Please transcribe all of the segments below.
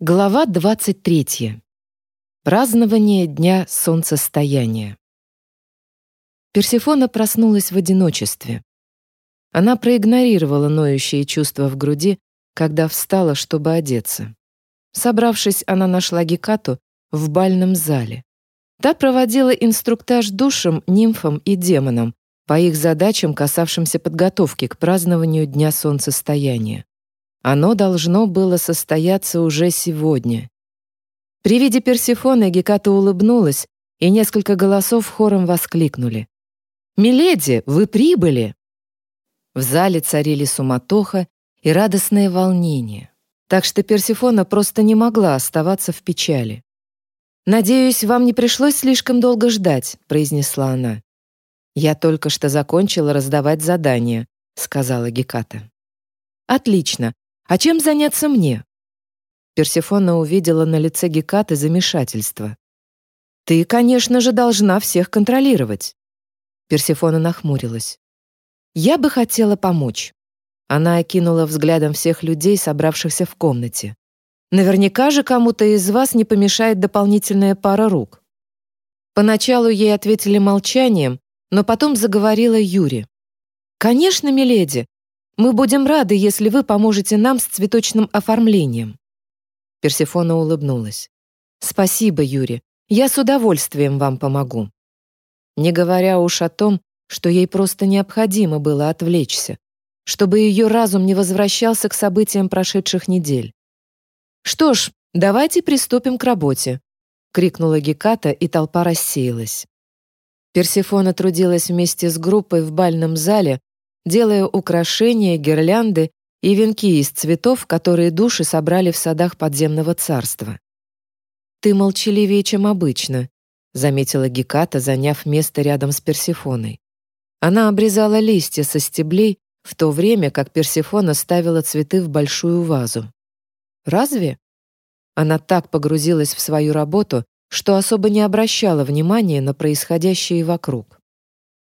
Глава 23. Празднование Дня Солнцестояния. Персефона проснулась в одиночестве. Она проигнорировала ноющие чувства в груди, когда встала, чтобы одеться. Собравшись, она нашла Гекату в бальном зале. Та проводила инструктаж душам, нимфам и демонам по их задачам, касавшимся подготовки к празднованию Дня Солнцестояния. Оно должно было состояться уже сегодня. При виде Персефоны Геката улыбнулась, и несколько голосов хором воскликнули. «Миледи, вы прибыли!» В зале царили суматоха и радостное волнение, так что Персефона просто не могла оставаться в печали. «Надеюсь, вам не пришлось слишком долго ждать», — произнесла она. «Я только что закончила раздавать задания», — сказала Геката. «Отлично. А чем заняться мне? Персефона увидела на лице Гекаты замешательство. Ты, конечно же, должна всех контролировать. Персефона нахмурилась. Я бы хотела помочь. Она окинула взглядом всех людей, собравшихся в комнате. Наверняка же кому-то из вас не помешает дополнительная пара рук. Поначалу ей ответили молчанием, но потом заговорила Юри. «Конечно, миледи, мы будем рады, если вы поможете нам с цветочным оформлением». Персефона улыбнулась. «Спасибо, Юрий. Я с удовольствием вам помогу». Не говоря уж о том, что ей просто необходимо было отвлечься, чтобы ее разум не возвращался к событиям прошедших недель. «Что ж, давайте приступим к работе», — крикнула Геката, и толпа рассеялась. Персефона трудилась вместе с группой в бальном зале, делая украшения, гирлянды и венки из цветов, которые души собрали в садах подземного царства. «Ты молчаливее, чем обычно», — заметила Геката, заняв место рядом с Персефоной. Она обрезала листья со стеблей, в то время как Персефона ставила цветы в большую вазу. «Разве?» Она так погрузилась в свою работу, что особо не обращала внимания на происходящее вокруг.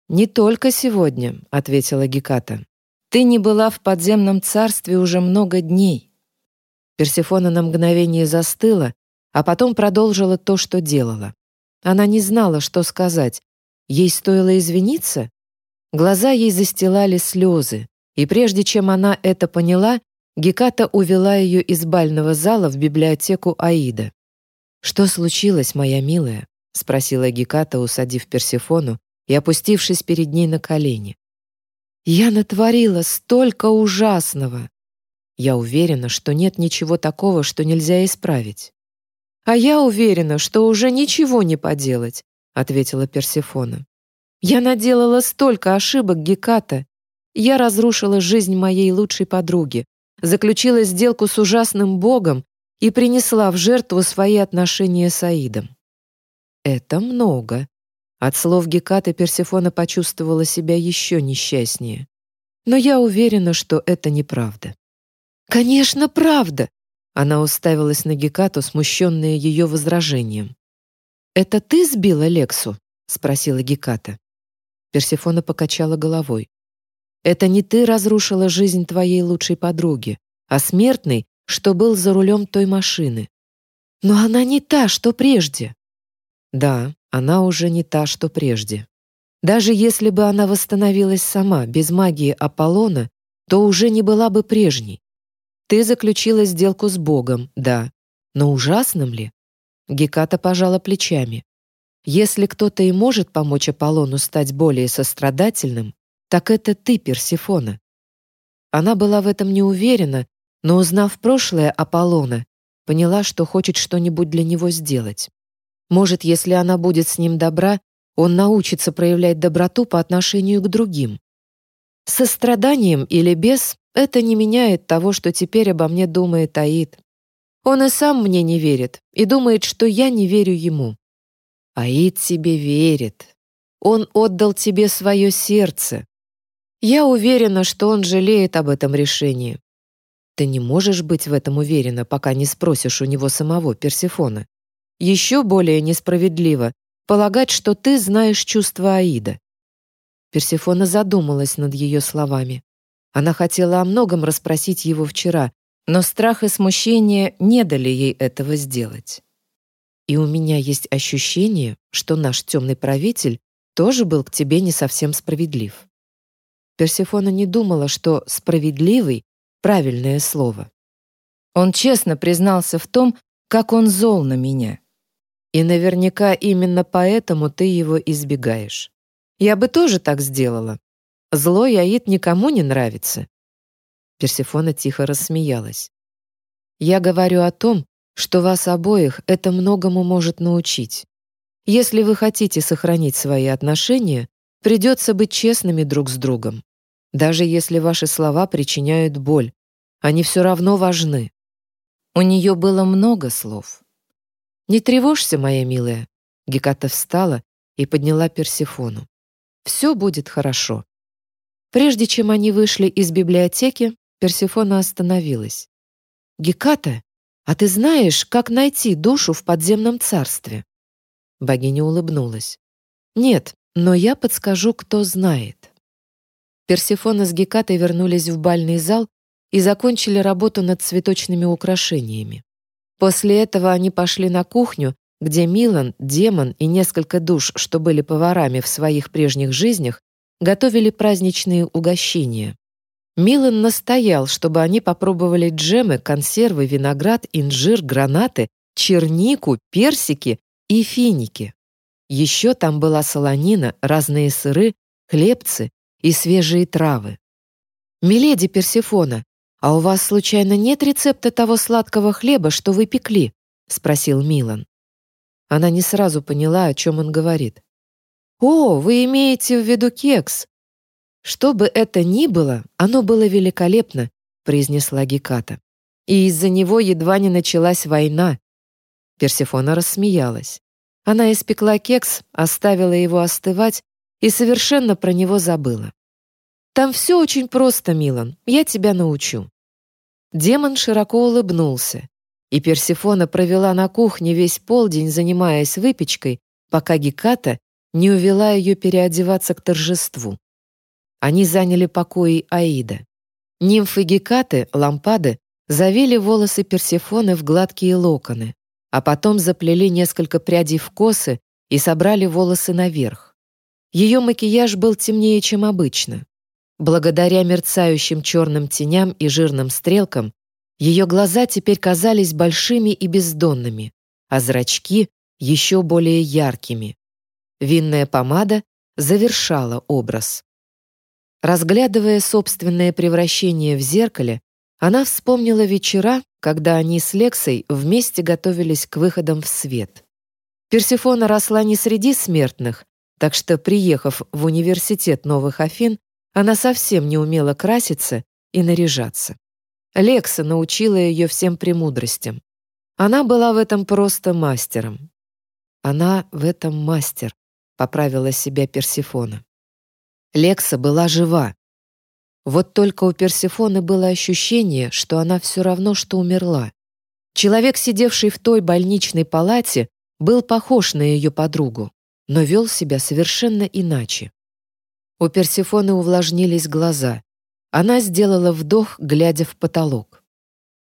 «Не только сегодня», — ответила Геката. «Ты не была в подземном царстве уже много дней». Персефона на мгновение застыла, а потом продолжила то, что делала. Она не знала, что сказать. Ей стоило извиниться? Глаза ей застилали слезы, и прежде чем она это поняла, Геката увела ее из бального зала в библиотеку Аида. «Что случилось, моя милая?» — спросила Геката, усадив Персефону и опустившись перед ней на колени. «Я натворила столько ужасного! Я уверена, что нет ничего такого, что нельзя исправить». «А я уверена, что уже ничего не поделать», — ответила Персефона. «Я наделала столько ошибок, Геката. Я разрушила жизнь моей лучшей подруги, заключила сделку с ужасным богом и принесла в жертву свои отношения с Аидом. Это много, от слов Гекаты Персефона почувствовала себя еще несчастнее. Но я уверена, что это неправда. «Конечно, правда!» Она уставилась на Гекату, смущенная ее возражением. «Это ты сбила Лексу?» — спросила Геката. Персефона покачала головой. «Это не ты разрушила жизнь твоей лучшей подруги, а смертный, что был за рулем той машины. Но она не та, что прежде». «Да, она уже не та, что прежде. Даже если бы она восстановилась сама, без магии Аполлона, то уже не была бы прежней. Ты заключила сделку с Богом, да, но ужасным ли? Геката пожала плечами. Если кто-то и может помочь Аполлону стать более сострадательным, так это ты, Персефона. Она была в этом не уверена, но, узнав прошлое Аполлона, поняла, что хочет что-нибудь для него сделать. Может, если она будет с ним добра, он научится проявлять доброту по отношению к другим. Состраданием или без это не меняет того, что теперь обо мне думает Аид. Он и сам мне не верит и думает, что я не верю ему. Аид тебе верит. Он отдал тебе свое сердце. Я уверена, что он жалеет об этом решении. Ты не можешь быть в этом уверена, пока не спросишь у него самого Персефона. Еще более несправедливо полагать, что ты знаешь чувства Аида. Персефона задумалась над ее словами. Она хотела о многом расспросить его вчера, Но страх и смущение не дали ей этого сделать. И у меня есть ощущение, что наш темный правитель тоже был к тебе не совсем справедлив. Персефона не думала, что «справедливый» — правильное слово. Он честно признался в том, как он зол на меня. И наверняка именно поэтому ты его избегаешь. Я бы тоже так сделала. Злой Аид никому не нравится. Персефона тихо рассмеялась. Я говорю о том, что вас обоих это многому может научить. Если вы хотите сохранить свои отношения, придется быть честными друг с другом. Даже если ваши слова причиняют боль, они все равно важны. У нее было много слов. «Не тревожься, моя милая». Геката встала и подняла Персефону. «Все будет хорошо». Прежде чем они вышли из библиотеки, Персефона остановилась. «Геката, а ты знаешь, как найти душу в подземном царстве?» Богиня улыбнулась. «Нет, но я подскажу, кто знает». Персефона с Гекатой вернулись в бальный зал и закончили работу над цветочными украшениями. После этого они пошли на кухню, где Милан, демон и несколько душ, что были поварами в своих прежних жизнях, готовили праздничные угощения. Милан настоял, чтобы они попробовали джемы, консервы, виноград, инжир, гранаты, чернику, персики и финики. Еще там была солонина, разные сыры, хлебцы и свежие травы. «Миледи Персифона, «А у вас, случайно, нет рецепта того сладкого хлеба, что вы пекли?» — спросил Милан. Она не сразу поняла, о чем он говорит. «О, вы имеете в виду кекс?» «Что бы это ни было, оно было великолепно», — произнесла Геката. «И из-за него едва не началась война». Персифона рассмеялась. Она испекла кекс, оставила его остывать и совершенно про него забыла. «Там все очень просто, Милан, я тебя научу». Демон широко улыбнулся, и Персифона провела на кухне весь полдень, занимаясь выпечкой, пока Геката не увела ее переодеваться к торжеству. Они заняли покои Аида. Нимфы Гекаты, лампады, завели волосы Персифоны в гладкие локоны, а потом заплели несколько прядей в косы и собрали волосы наверх. Ее макияж был темнее, чем обычно. Благодаря мерцающим черным теням и жирным стрелкам ее глаза теперь казались большими и бездонными, а зрачки — еще более яркими. Винная помада завершала образ. Разглядывая собственное превращение в зеркале, она вспомнила вечера, когда они с Лексой вместе готовились к выходам в свет. Персифона росла не среди смертных, так что, приехав в университет Новых Афин, она совсем не умела краситься и наряжаться. Лекса научила ее всем премудростям. Она была в этом просто мастером. Она в этом мастер, поправила себя Персифона. Лекса была жива. Вот только у Персифоны было ощущение, что она все равно, что умерла. Человек, сидевший в той больничной палате, был похож на ее подругу, но вел себя совершенно иначе. У Персефоны увлажнились глаза. Она сделала вдох, глядя в потолок.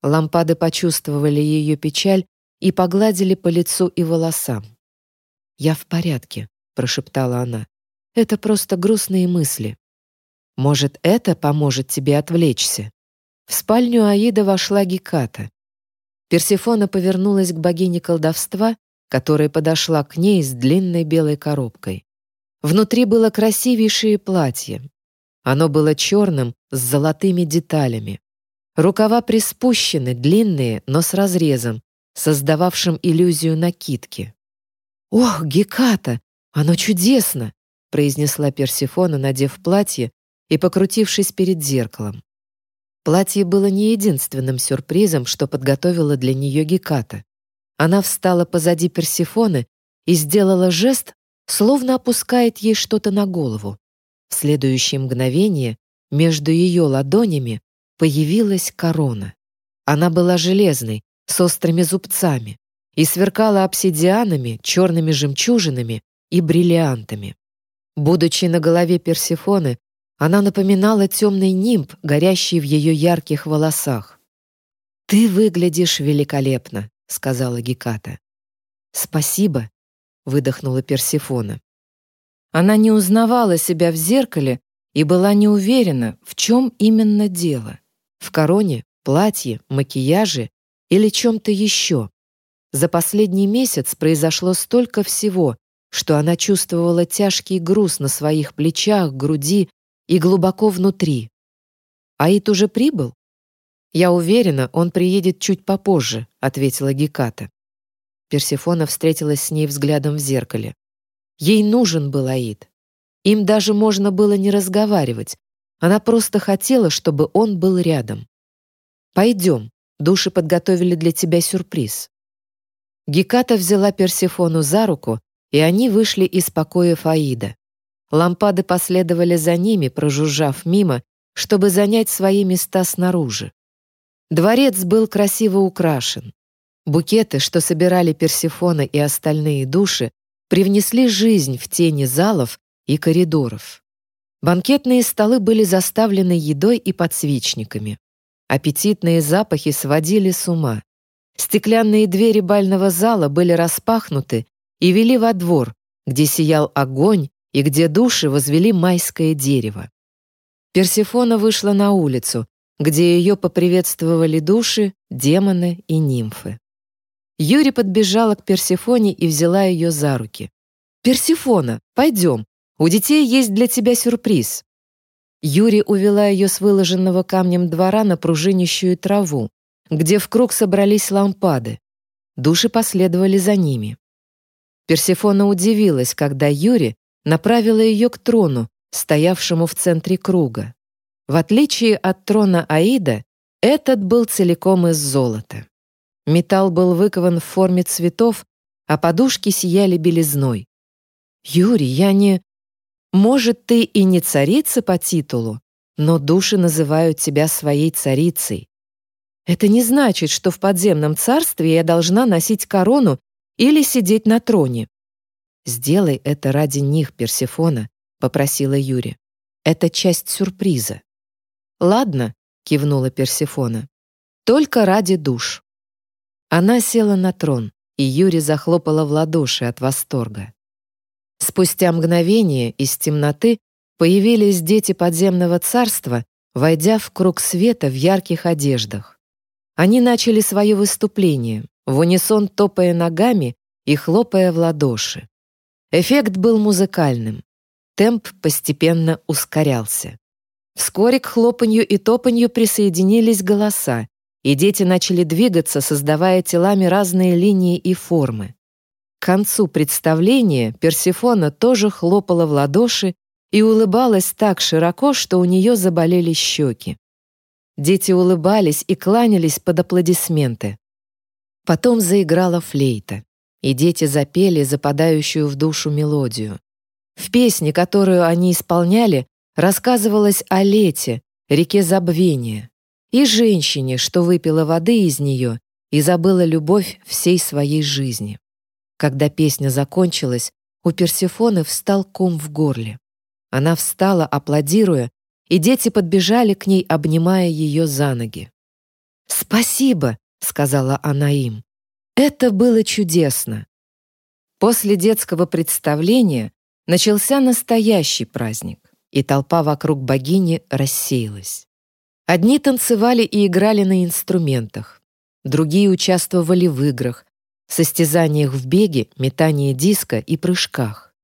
Лампады почувствовали ее печаль и погладили по лицу и волосам. «Я в порядке», — прошептала она. «Это просто грустные мысли. Может, это поможет тебе отвлечься?» В спальню Аида вошла Геката. Персефона повернулась к богине колдовства, которая подошла к ней с длинной белой коробкой. Внутри было красивейшее платье. Оно было черным с золотыми деталями. Рукава приспущены, длинные, но с разрезом, создававшим иллюзию накидки. «Ох, Геката, оно чудесно!» произнесла Персифона, надев платье и покрутившись перед зеркалом. Платье было не единственным сюрпризом, что подготовила для нее Геката. Она встала позади Персифоны и сделала жест, словно опускает ей что-то на голову. В следующее мгновение между ее ладонями появилась корона. Она была железной, с острыми зубцами и сверкала обсидианами, черными жемчужинами и бриллиантами. Будучи на голове Персефоны, она напоминала темный нимб, горящий в ее ярких волосах. «Ты выглядишь великолепно», — сказала Геката. «Спасибо», — выдохнула Персифона. Она не узнавала себя в зеркале и была не уверена, в чем именно дело. В короне, платье, макияже или чем-то еще. За последний месяц произошло столько всего, что она чувствовала тяжкий груз на своих плечах, груди и глубоко внутри. Аид уже прибыл? «Я уверена, он приедет чуть попозже», — ответила Геката. Персефона встретилась с ней взглядом в зеркале. Ей нужен был Аид. Им даже можно было не разговаривать. Она просто хотела, чтобы он был рядом. «Пойдем, души подготовили для тебя сюрприз». Геката взяла Персефону за руку, и они вышли из покоя Аида. Лампады последовали за ними, прожужжав мимо, чтобы занять свои места снаружи. Дворец был красиво украшен. Букеты, что собирали Персефона и остальные души, привнесли жизнь в тени залов и коридоров. Банкетные столы были заставлены едой и подсвечниками. Аппетитные запахи сводили с ума. Стеклянные двери бального зала были распахнуты и вели во двор, где сиял огонь и где души возвели майское дерево. Персефона вышла на улицу, где ее поприветствовали души, демоны и нимфы. Юри подбежала к Персефоне и взяла ее за руки. «Персефона, пойдем, у детей есть для тебя сюрприз». Юри увела ее с выложенного камнем двора на пружинищую траву, где в круг собрались лампады. Души последовали за ними. Персефона удивилась, когда Юри направила ее к трону, стоявшему в центре круга. В отличие от трона Аида, этот был целиком из золота. Металл был выкован в форме цветов, а подушки сияли белизной. «Юрий, я не...» «Может, ты и не царица по титулу, но души называют тебя своей царицей. Это не значит, что в подземном царстве я должна носить корону или сидеть на троне. Сделай это ради них, Персефона, попросила Юри. Это часть сюрприза. «Ладно», — кивнула Персефона. «Только ради душ». Она села на трон, и Юри захлопала в ладоши от восторга. Спустя мгновение из темноты появились дети подземного царства, войдя в круг света в ярких одеждах. Они начали свое выступление, в унисон топая ногами и хлопая в ладоши. Эффект был музыкальным. Темп постепенно ускорялся. Вскоре к хлопанью и топанью присоединились голоса, и дети начали двигаться, создавая телами разные линии и формы. К концу представления Персефона тоже хлопала в ладоши и улыбалась так широко, что у нее заболели щеки. Дети улыбались и кланялись под аплодисменты. Потом заиграла флейта, и дети запели западающую в душу мелодию. В песне, которую они исполняли, рассказывалось о лете, реке забвения, и женщине, что выпила воды из нее и забыла любовь всей своей жизни. Когда песня закончилась, у Персефоны встал ком в горле. Она встала, аплодируя, и дети подбежали к ней, обнимая ее за ноги. «Спасибо», — сказала она им. «Это было чудесно». После детского представления начался настоящий праздник и толпа вокруг богини рассеялась. Одни танцевали и играли на инструментах, другие участвовали в играх, состязаниях в беге, метании диска и прыжках.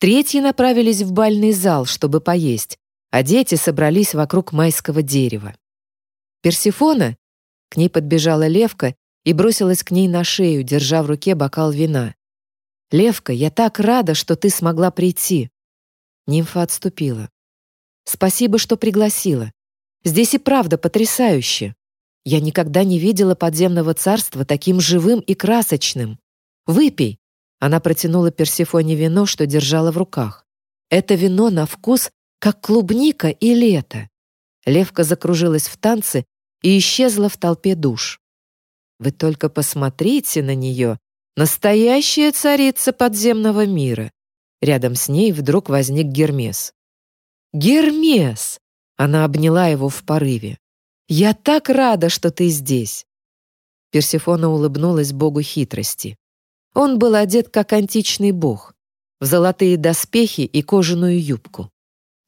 Третьи направились в бальный зал, чтобы поесть, а дети собрались вокруг майского дерева. Персифона, к ней подбежала Левка и бросилась к ней на шею, держа в руке бокал вина. «Левка, я так рада, что ты смогла прийти. Нимфа отступила. «Спасибо, что пригласила. Здесь и правда потрясающе. Я никогда не видела подземного царства таким живым и красочным. Выпей!» Она протянула Персефоне вино, что держала в руках. «Это вино на вкус, как клубника и лето». Левка закружилась в танце и исчезла в толпе душ. «Вы только посмотрите на нее! Настоящая царица подземного мира!» Рядом с ней вдруг возник Гермес. «Гермес!» Она обняла его в порыве. «Я так рада, что ты здесь. Персефона улыбнулась богу хитрости. Он был одет как античный бог, в золотые доспехи и кожаную юбку.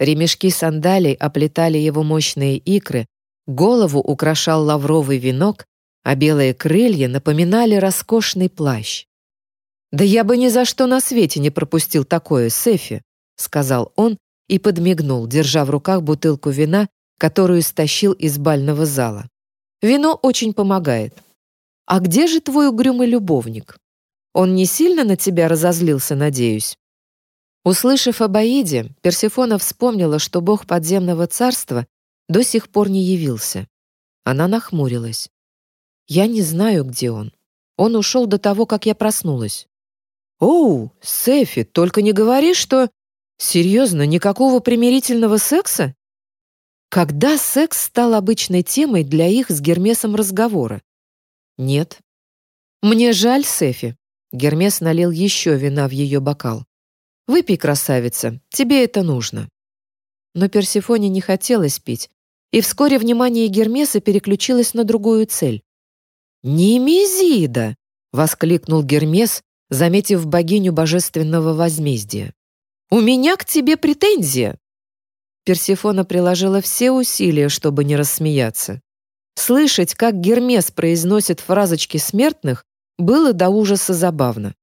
Ремешки сандалий оплетали его мощные икры, голову украшал лавровый венок, а белые крылья напоминали роскошный плащ. «Да я бы ни за что на свете не пропустил такое, Сефи», — сказал он и подмигнул, держа в руках бутылку вина, которую стащил из бального зала. «Вино очень помогает. А где же твой угрюмый любовник? Он не сильно на тебя разозлился, надеюсь?» Услышав об Аиде, Персефона вспомнила, что бог подземного царства до сих пор не явился. Она нахмурилась. «Я не знаю, где он. Он ушел до того, как я проснулась». «Оу, Сефи, только не говори, что...» «Серьезно, никакого примирительного секса?» Когда секс стал обычной темой для их с Гермесом разговора? Нет. «Мне жаль, Сефи». Гермес налил еще вина в ее бокал. «Выпей, красавица, тебе это нужно». Но Персефоне не хотелось пить, и вскоре внимание Гермеса переключилось на другую цель. «Немезида!» — воскликнул Гермес, заметив богиню божественного возмездия. «У меня к тебе претензия!» Персефона приложила все усилия, чтобы не рассмеяться. Слышать, как Гермес произносит фразочки смертных, было до ужаса забавно.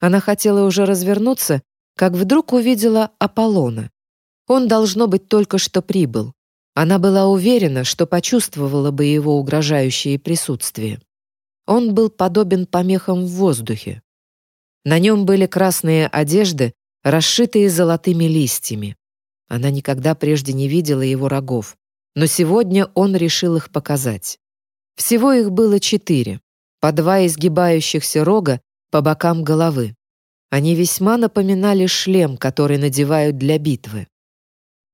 Она хотела уже развернуться, как вдруг увидела Аполлона. Он, должно быть, только что прибыл. Она была уверена, что почувствовала бы его угрожающее присутствие. Он был подобен помехам в воздухе. На нем были красные одежды, расшитые золотыми листьями. Она никогда прежде не видела его рогов, но сегодня он решил их показать. Всего их было четыре, по два изгибающихся рога по бокам головы. Они весьма напоминали шлем, который надевают для битвы.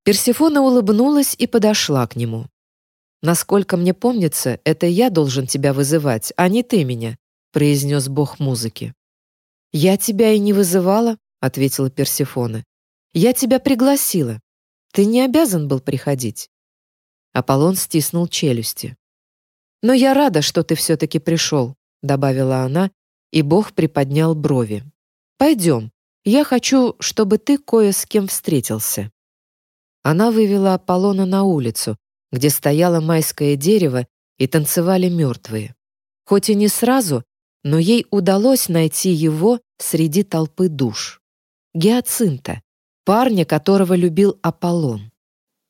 Персефона улыбнулась и подошла к нему. «Насколько мне помнится, это я должен тебя вызывать, а не ты меня», произнес бог музыки. «Я тебя и не вызывала», — ответила Персефона. «Я тебя пригласила. Ты не обязан был приходить». Аполлон стиснул челюсти. «Но я рада, что ты все-таки пришел», — добавила она, и бог приподнял брови. «Пойдем. Я хочу, чтобы ты кое с кем встретился». Она вывела Аполлона на улицу, где стояло майское дерево и танцевали мертвые. Хоть и не сразу, но ей удалось найти его среди толпы душ. Гиацинта, парня, которого любил Аполлон.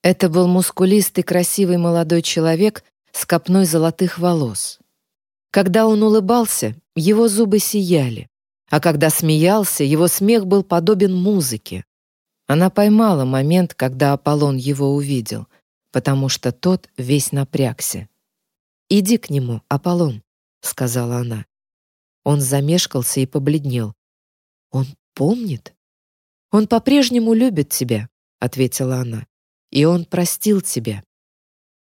Это был мускулистый красивый молодой человек с копной золотых волос. Когда он улыбался, его зубы сияли, а когда смеялся, его смех был подобен музыке. Она поймала момент, когда Аполлон его увидел, потому что тот весь напрягся. «Иди к нему, Аполлон», — сказала она. Он замешкался и побледнел. «Он помнит?» «Он по-прежнему любит тебя», — ответила она. «И он простил тебя».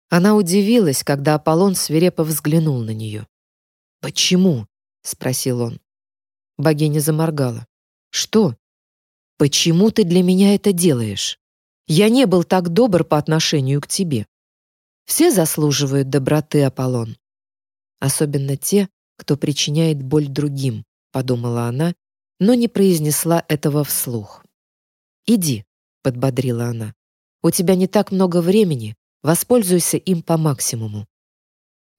Она удивилась, когда Аполлон свирепо взглянул на нее. «Почему?» — спросил он. Богиня заморгала. «Что?» Почему ты для меня это делаешь? Я не был так добр по отношению к тебе. Все заслуживают доброты, Аполлон. Особенно те, кто причиняет боль другим, подумала она, но не произнесла этого вслух. «Иди», — подбодрила она. «У тебя не так много времени, воспользуйся им по максимуму».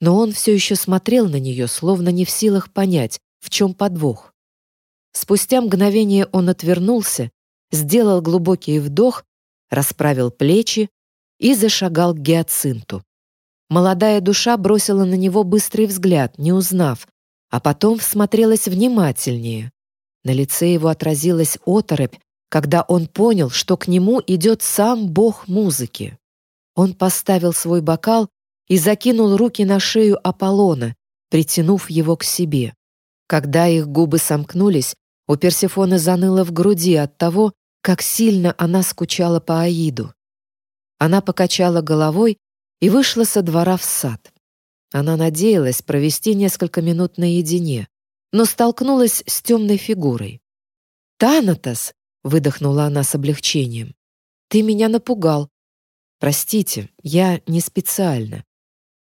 Но он все еще смотрел на нее, словно не в силах понять, в чем подвох. Спустя мгновение он отвернулся, сделал глубокий вдох, расправил плечи и зашагал к гиацинту. Молодая душа бросила на него быстрый взгляд, не узнав, а потом всмотрелась внимательнее. На лице его отразилась оторопь, когда он понял, что к нему идет сам бог музыки. Он поставил свой бокал и закинул руки на шею Аполлона, притянув его к себе. Когда их губы сомкнулись, у Персефоны заныло в груди от того, как сильно она скучала по Аиду. Она покачала головой и вышла со двора в сад. Она надеялась провести несколько минут наедине, но столкнулась с темной фигурой. «Танатос!» — выдохнула она с облегчением. «Ты меня напугал. Простите, я не специально».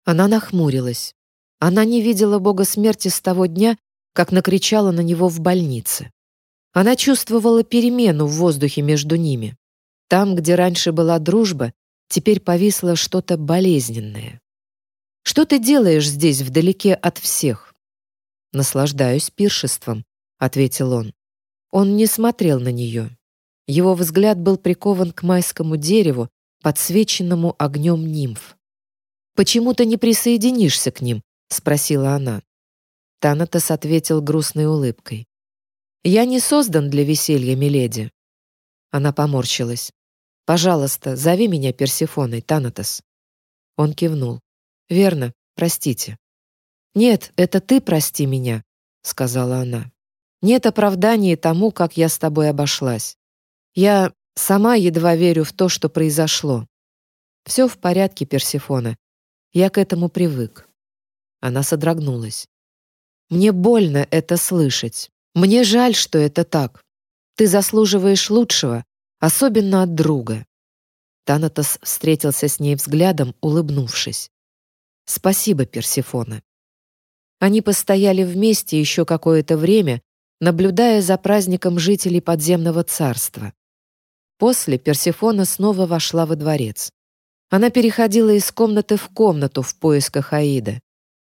Она нахмурилась. Она не видела бога смерти с того дня, как накричала на него в больнице. Она чувствовала перемену в воздухе между ними. Там, где раньше была дружба, теперь повисло что-то болезненное. «Что ты делаешь здесь, вдалеке от всех?» «Наслаждаюсь пиршеством», — ответил он. Он не смотрел на нее. Его взгляд был прикован к майскому дереву, подсвеченному огнем нимф. «Почему ты не присоединишься к ним?» — спросила она. Танатос ответил грустной улыбкой. «Я не создан для веселья, миледи». Она поморщилась. «Пожалуйста, зови меня Персифоной, Танатос». Он кивнул. «Верно, простите». «Нет, это ты прости меня», — сказала она. «Нет оправдания тому, как я с тобой обошлась. Я сама едва верю в то, что произошло. Все в порядке, Персифона. Я к этому привык». Она содрогнулась. «Мне больно это слышать. Мне жаль, что это так. Ты заслуживаешь лучшего, особенно от друга». Танатос встретился с ней взглядом, улыбнувшись. «Спасибо, Персифона». Они постояли вместе еще какое-то время, наблюдая за праздником жителей подземного царства. После Персифона снова вошла во дворец. Она переходила из комнаты в комнату в поисках Аида.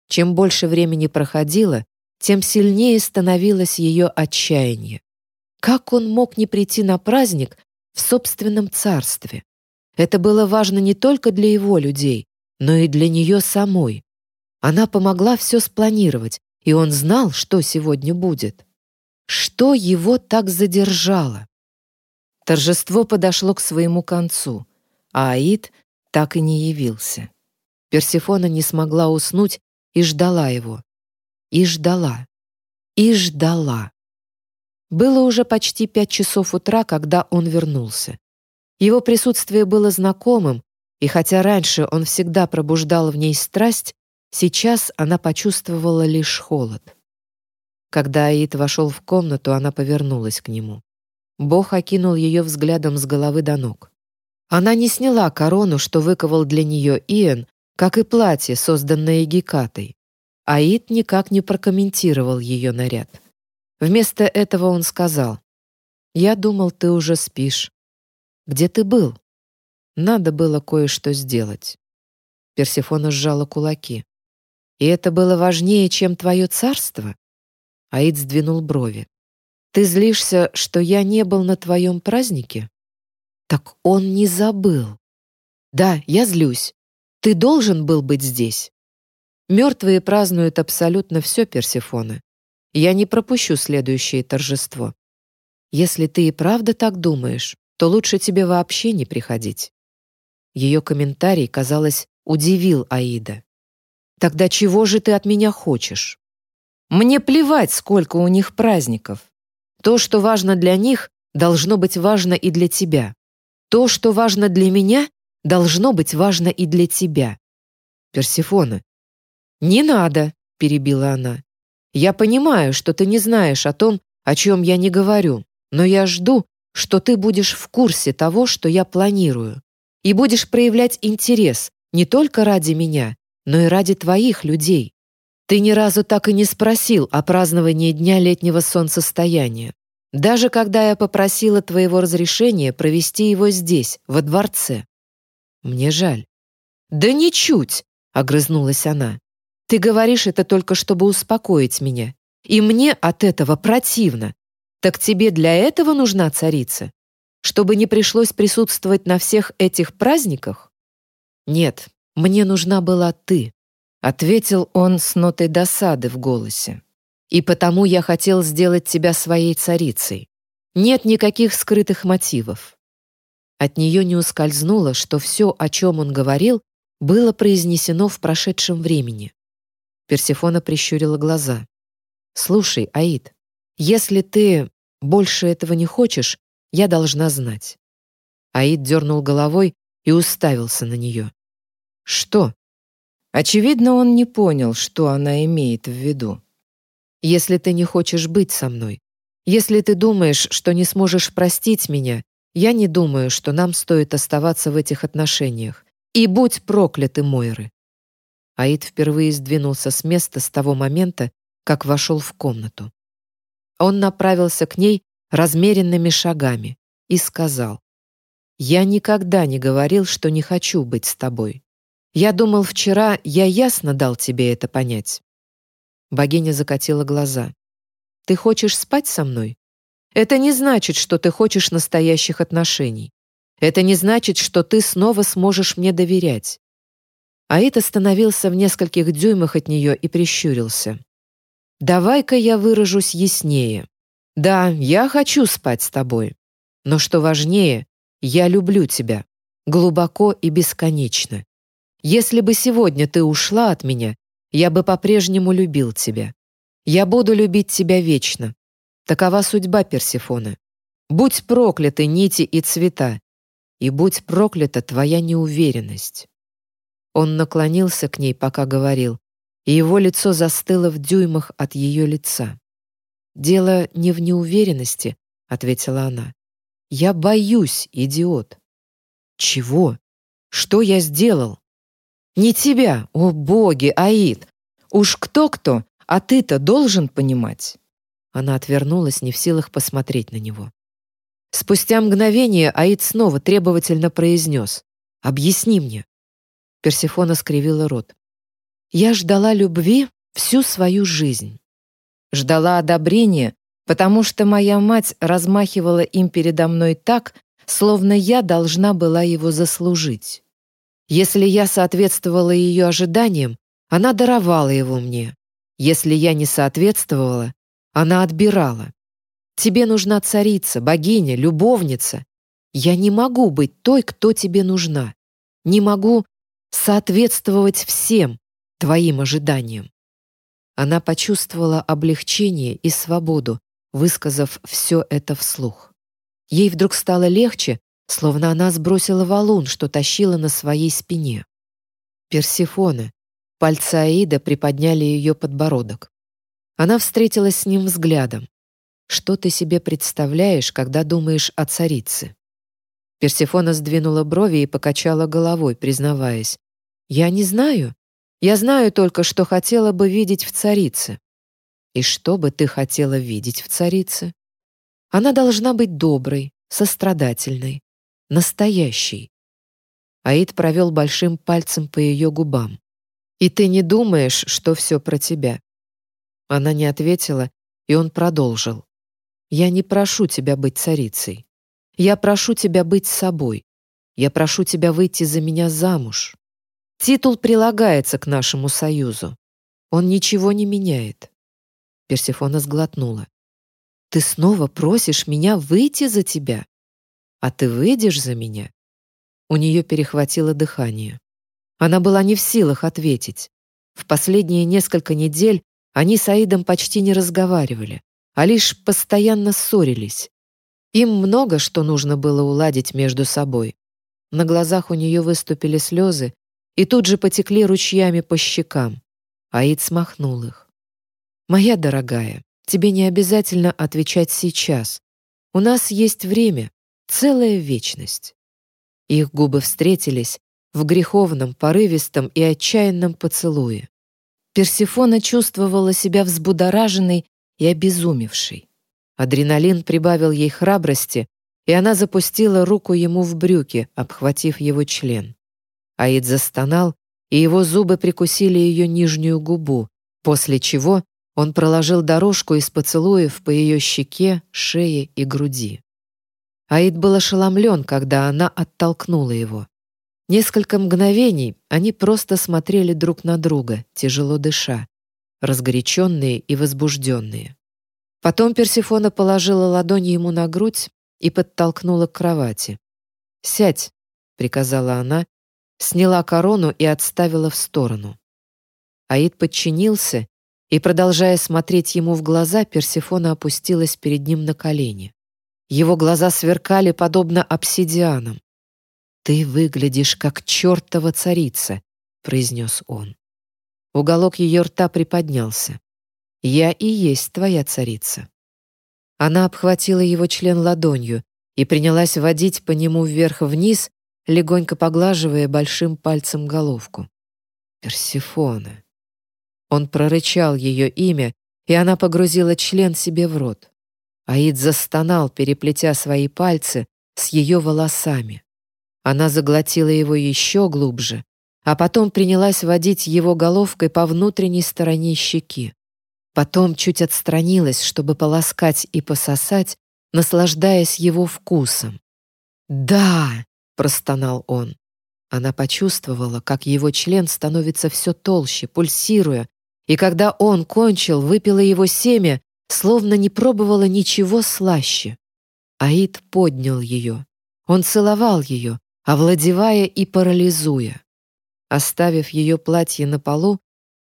Чем больше времени проходило, тем сильнее становилось ее отчаяние. Как он мог не прийти на праздник в собственном царстве? Это было важно не только для его людей, но и для нее самой. Она помогла все спланировать, и он знал, что сегодня будет. Что его так задержало? Торжество подошло к своему концу, а Аид так и не явился. Персифона не смогла уснуть и ждала его. И ждала. И ждала. Было уже почти пять часов утра, когда он вернулся. Его присутствие было знакомым, и хотя раньше он всегда пробуждал в ней страсть, сейчас она почувствовала лишь холод. Когда Аид вошел в комнату, она повернулась к нему. Бог окинул ее взглядом с головы до ног. Она не сняла корону, что выковал для нее Иэн, как и платье, созданное Гекатой. Аид никак не прокомментировал ее наряд. Вместо этого он сказал, «Я думал, ты уже спишь. Где ты был?» Надо было кое-что сделать. Персифона сжала кулаки. «И это было важнее, чем твое царство?» Аид сдвинул брови. «Ты злишься, что я не был на твоем празднике?» «Так он не забыл». «Да, я злюсь. Ты должен был быть здесь. Мертвые празднуют абсолютно все Персефоны. Я не пропущу следующее торжество. Если ты и правда так думаешь, то лучше тебе вообще не приходить. Ее комментарий, казалось, удивил Аида. Тогда чего же ты от меня хочешь? Мне плевать, сколько у них праздников. То, что важно для них, должно быть важно и для тебя. То, что важно для меня, должно быть важно и для тебя. Персефона, «Не надо», — перебила она. «Я понимаю, что ты не знаешь о том, о чем я не говорю, но я жду, что ты будешь в курсе того, что я планирую, и будешь проявлять интерес не только ради меня, но и ради твоих людей. Ты ни разу так и не спросил о праздновании Дня летнего солнцестояния, даже когда я попросила твоего разрешения провести его здесь, во дворце. Мне жаль». «Да ничуть!» — огрызнулась она. Ты говоришь это только, чтобы успокоить меня. И мне от этого противно. Так тебе для этого нужна царица? Чтобы не пришлось присутствовать на всех этих праздниках? Нет, мне нужна была ты, ответил он с нотой досады в голосе. И потому я хотел сделать тебя своей царицей. Нет никаких скрытых мотивов. От нее не ускользнуло, что все, о чем он говорил, было произнесено в прошедшем времени. Персефона прищурила глаза. «Слушай, Аид, если ты больше этого не хочешь, я должна знать». Аид дернул головой и уставился на нее. «Что?» Очевидно, он не понял, что она имеет в виду. «Если ты не хочешь быть со мной, если ты думаешь, что не сможешь простить меня, я не думаю, что нам стоит оставаться в этих отношениях. И будь прокляты, Мойры!» Аид впервые сдвинулся с места с того момента, как вошел в комнату. Он направился к ней размеренными шагами и сказал, «Я никогда не говорил, что не хочу быть с тобой. Я думал, вчера я ясно дал тебе это понять». Богиня закатила глаза. «Ты хочешь спать со мной? Это не значит, что ты хочешь настоящих отношений. Это не значит, что ты снова сможешь мне доверять. Аид остановился в нескольких дюймах от нее и прищурился. «Давай-ка я выражусь яснее. Да, я хочу спать с тобой. Но что важнее, я люблю тебя. Глубоко и бесконечно. Если бы сегодня ты ушла от меня, я бы по-прежнему любил тебя. Я буду любить тебя вечно. Такова судьба Персифона. Будь прокляты нити и цвета, и будь проклята твоя неуверенность. Он наклонился к ней, пока говорил, и его лицо застыло в дюймах от ее лица. «Дело не в неуверенности», — ответила она. «Я боюсь, идиот». «Чего? Что я сделал?» «Не тебя, о боги, Аид! Уж кто-кто, а ты-то должен понимать». Она отвернулась, не в силах посмотреть на него. Спустя мгновение Аид снова требовательно произнес «Объясни мне, Персефона скривила рот. «Я ждала любви всю свою жизнь. Ждала одобрения, потому что моя мать размахивала им передо мной так, словно я должна была его заслужить. Если я соответствовала ее ожиданиям, она даровала его мне. Если я не соответствовала, она отбирала. Тебе нужна царица, богиня, любовница. Я не могу быть той, кто тебе нужна. Не могу соответствовать всем твоим ожиданиям. Она почувствовала облегчение и свободу, высказав все это вслух. Ей вдруг стало легче, словно она сбросила валун, что тащила на своей спине. Персифона. Пальцы Аида приподняли ее подбородок. Она встретилась с ним взглядом. «Что ты себе представляешь, когда думаешь о царице?» Персифона сдвинула брови и покачала головой, признаваясь. «Я не знаю. Я знаю только, что хотела бы видеть в царице». «И что бы ты хотела видеть в царице?» «Она должна быть доброй, сострадательной, настоящей». Аид провел большим пальцем по ее губам. «И ты не думаешь, что все про тебя?» Она не ответила, и он продолжил. «Я не прошу тебя быть царицей. Я прошу тебя быть собой. Я прошу тебя выйти за меня замуж. Титул прилагается к нашему союзу. Он ничего не меняет. Персефона сглотнула. Ты снова просишь меня выйти за тебя? А ты выйдешь за меня? У нее перехватило дыхание. Она была не в силах ответить. В последние несколько недель они с Аидом почти не разговаривали, а лишь постоянно ссорились. Им много что нужно было уладить между собой. На глазах у нее выступили слезы и тут же потекли ручьями по щекам. Аид смахнул их. «Моя дорогая, тебе не обязательно отвечать сейчас. У нас есть время, целая вечность». Их губы встретились в греховном, порывистом и отчаянном поцелуе. Персифона чувствовала себя взбудораженной и обезумевшей. Адреналин прибавил ей храбрости, и она запустила руку ему в брюки, обхватив его член. Аид застонал, и его зубы прикусили ее нижнюю губу, после чего он проложил дорожку из поцелуев по ее щеке, шее и груди. Аид был ошеломлен, когда она оттолкнула его. Несколько мгновений они просто смотрели друг на друга, тяжело дыша, разгоряченные и возбужденные. Потом Персифона положила ладонь ему на грудь и подтолкнула к кровати. «Сядь», — приказала она, сняла корону и отставила в сторону. Аид подчинился, и, продолжая смотреть ему в глаза, Персифона опустилась перед ним на колени. Его глаза сверкали, подобно обсидианам. «Ты выглядишь, как чертова царица», — произнес он. Уголок ее рта приподнялся. Я и есть твоя царица». Она обхватила его член ладонью и принялась водить по нему вверх-вниз, легонько поглаживая большим пальцем головку. Персифона. Он прорычал ее имя, и она погрузила член себе в рот. Аид застонал, переплетя свои пальцы с ее волосами. Она заглотила его еще глубже, а потом принялась водить его головкой по внутренней стороне щеки. Потом чуть отстранилась, чтобы полоскать и пососать, наслаждаясь его вкусом. «Да!» — простонал он. Она почувствовала, как его член становится все толще, пульсируя, и когда он кончил, выпила его семя, словно не пробовала ничего слаще. Аид поднял ее. Он целовал ее, овладевая и парализуя. Оставив ее платье на полу,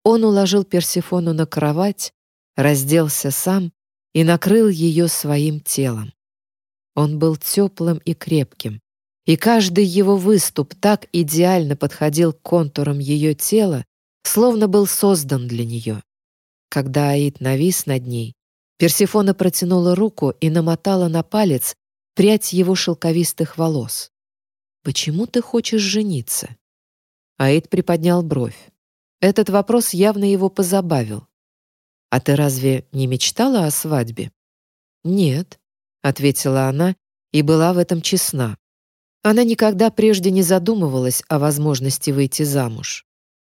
он уложил Персефону на кровать, разделся сам и накрыл ее своим телом. Он был теплым и крепким, и каждый его выступ так идеально подходил к контурам ее тела, словно был создан для нее. Когда Аид навис над ней, Персефона протянула руку и намотала на палец прядь его шелковистых волос. «Почему ты хочешь жениться?» Аид приподнял бровь. Этот вопрос явно его позабавил. «А ты разве не мечтала о свадьбе?» «Нет», — ответила она и была в этом честна. Она никогда прежде не задумывалась о возможности выйти замуж.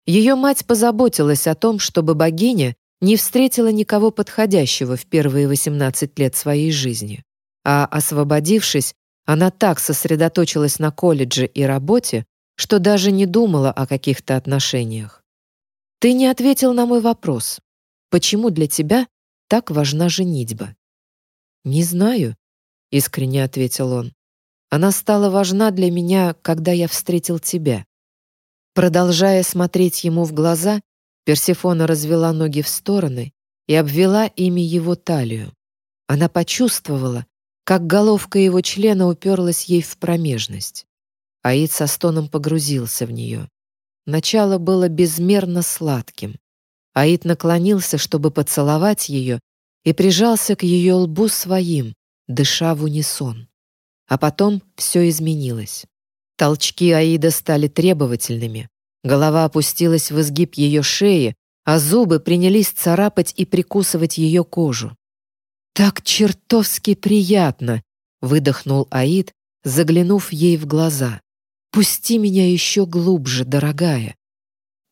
Ее мать позаботилась о том, чтобы богиня не встретила никого подходящего в первые 18 лет своей жизни. А освободившись, она так сосредоточилась на колледже и работе, что даже не думала о каких-то отношениях. Ты не ответил на мой вопрос. Почему для тебя так важна женитьба? Не знаю, искренне ответил он. Она стала важна для меня, когда я встретил тебя. Продолжая смотреть ему в глаза, Персефона развела ноги в стороны и обвела ими его талию. Она почувствовала, как головка его члена уперлась ей в промежность. Аид со стоном погрузился в нее. Начало было безмерно сладким. Аид наклонился, чтобы поцеловать ее, и прижался к ее лбу своим, дыша в унисон. А потом все изменилось. Толчки Аида стали требовательными. Голова опустилась в изгиб ее шеи, а зубы принялись царапать и прикусывать ее кожу. «Так чертовски приятно!» — выдохнул Аид, заглянув ей в глаза. «Пусти меня еще глубже, дорогая!»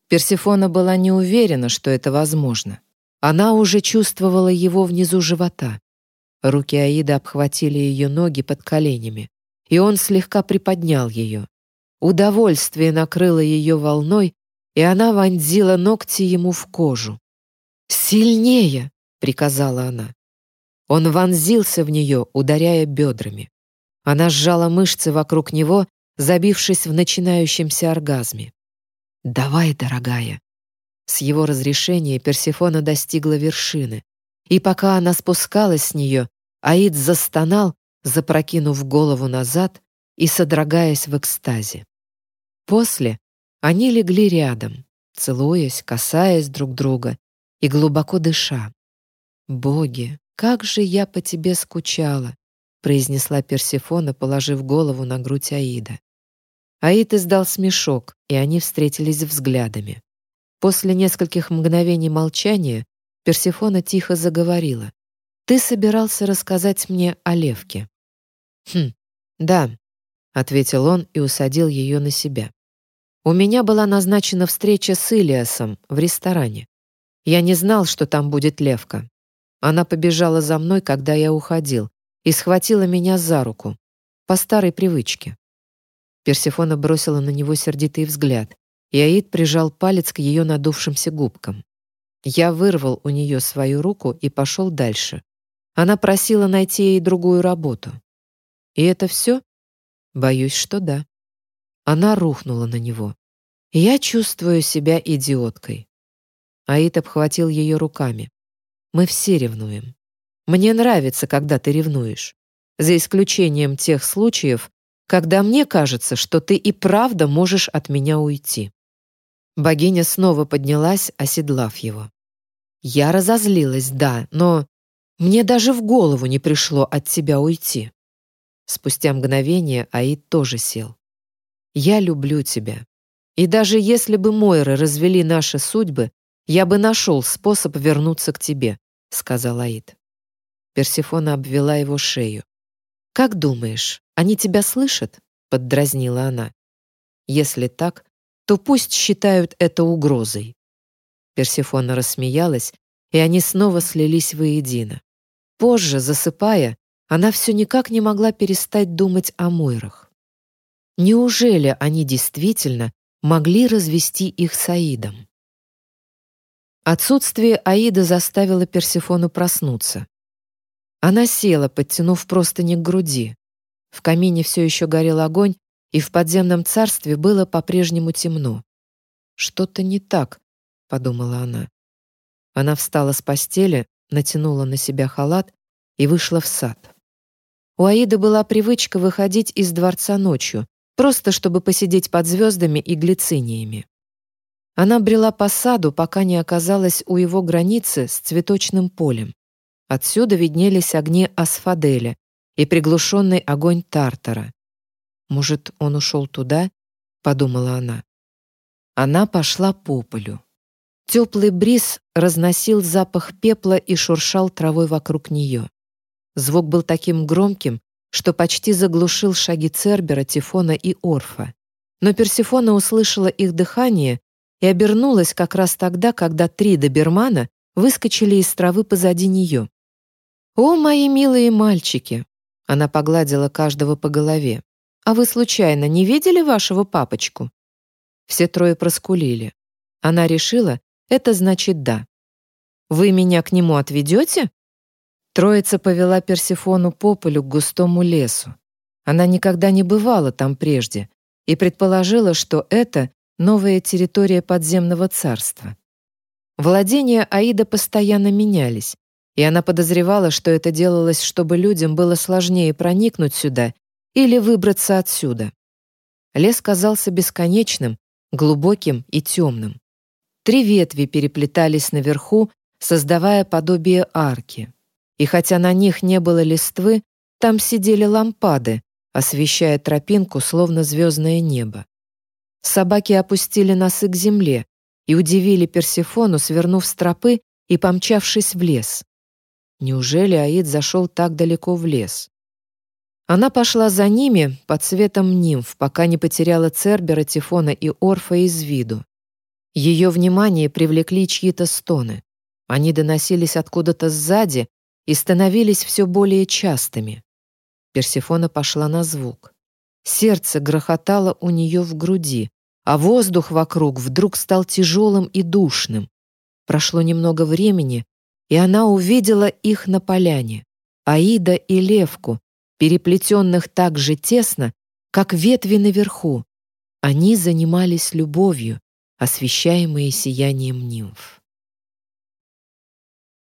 Персефона была не уверена, что это возможно. Она уже чувствовала его внизу живота. Руки Аида обхватили ее ноги под коленями, и он слегка приподнял ее. Удовольствие накрыло ее волной, и она вонзила ногти ему в кожу. «Сильнее!» — приказала она. Он вонзился в нее, ударяя бедрами. Она сжала мышцы вокруг него, забившись в начинающемся оргазме. «Давай, дорогая!» С его разрешения Персефона достигла вершины. И пока она спускалась с нее, Аид застонал, запрокинув голову назад и содрогаясь в экстазе. После они легли рядом, целуясь, касаясь друг друга и глубоко дыша. «Боги, как же я по тебе скучала!» произнесла Персефона, положив голову на грудь Аида. Аид издал смешок, и они встретились взглядами. После нескольких мгновений молчания Персефона тихо заговорила. «Ты собирался рассказать мне о Левке?» «Хм, да», — ответил он и усадил ее на себя. «У меня была назначена встреча с Илиасом в ресторане. Я не знал, что там будет Левка. Она побежала за мной, когда я уходил, и схватила меня за руку, по старой привычке». Персефона бросила на него сердитый взгляд, и Аид прижал палец к ее надувшимся губкам. Я вырвал у нее свою руку и пошел дальше. Она просила найти ей другую работу. И это все? Боюсь, что да. Она рухнула на него. Я чувствую себя идиоткой. Аид обхватил ее руками. Мы все ревнуем. Мне нравится, когда ты ревнуешь. За исключением тех случаев, когда мне кажется, что ты и правда можешь от меня уйти. Богиня снова поднялась, оседлав его. Я разозлилась, да, но мне даже в голову не пришло от тебя уйти. Спустя мгновение Аид тоже сел. Я люблю тебя. И даже если бы Мойры развели наши судьбы, я бы нашел способ вернуться к тебе», — сказал Аид. Персифона обвела его шею. «Как думаешь, они тебя слышат?» — поддразнила она. «Если так, то пусть считают это угрозой». Персифона рассмеялась, и они снова слились воедино. Позже, засыпая, она все никак не могла перестать думать о Мойрах. Неужели они действительно могли развести их с Аидом? Отсутствие Аида заставило Персифону проснуться. Она села, подтянув простыни к груди. В камине все еще горел огонь, и в подземном царстве было по-прежнему темно. «Что-то не так», — подумала она. Она встала с постели, натянула на себя халат и вышла в сад. У Аиды была привычка выходить из дворца ночью, просто чтобы посидеть под звездами и глициниями. Она брела по саду, пока не оказалась у его границы с цветочным полем. Отсюда виднелись огни асфаделя и приглушенный огонь тартара. «Может, он ушел туда?» — подумала она. Она пошла по полю. Теплый бриз разносил запах пепла и шуршал травой вокруг нее. Звук был таким громким, что почти заглушил шаги Цербера, Тифона и Орфа. Но Персифона услышала их дыхание и обернулась как раз тогда, когда три добермана выскочили из травы позади нее. «О, мои милые мальчики!» Она погладила каждого по голове. «А вы случайно не видели вашего папочку?» Все трое проскулили. Она решила, это значит «да». «Вы меня к нему отведете?» Троица повела Персифону по полю к густому лесу. Она никогда не бывала там прежде и предположила, что это новая территория подземного царства. Владения Аида постоянно менялись, и она подозревала, что это делалось, чтобы людям было сложнее проникнуть сюда или выбраться отсюда. Лес казался бесконечным, глубоким и темным. Три ветви переплетались наверху, создавая подобие арки. И хотя на них не было листвы, там сидели лампады, освещая тропинку, словно звездное небо. Собаки опустили носы к земле и удивили Персефону, свернув с тропы и помчавшись в лес. Неужели Аид зашел так далеко в лес? Она пошла за ними под цветом нимф, пока не потеряла Цербера, Тифона и Орфа из виду. Ее внимание привлекли чьи-то стоны. Они доносились откуда-то сзади и становились все более частыми. Персефона пошла на звук. Сердце грохотало у нее в груди, а воздух вокруг вдруг стал тяжелым и душным. Прошло немного времени, и она увидела их на поляне, Аида и Левку, переплетенных так же тесно, как ветви наверху. Они занимались любовью, освещаемые сиянием нимф.